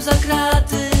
za kraty.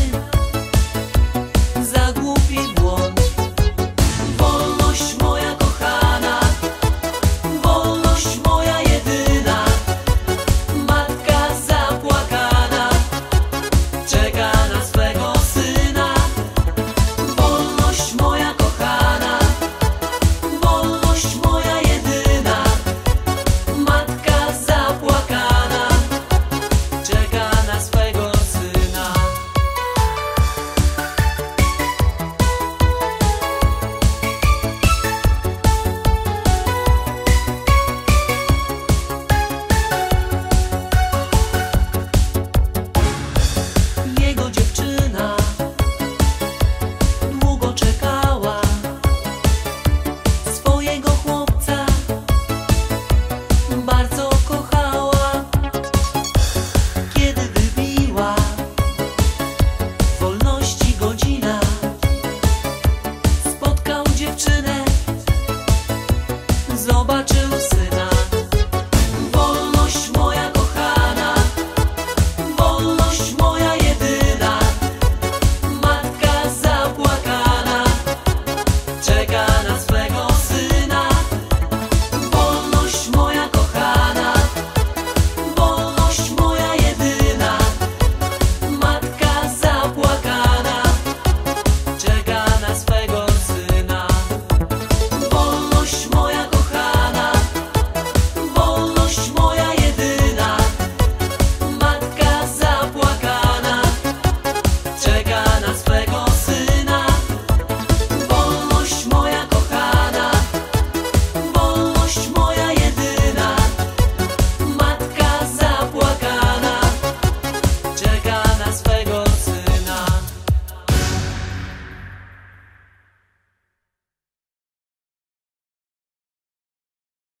dziewczynę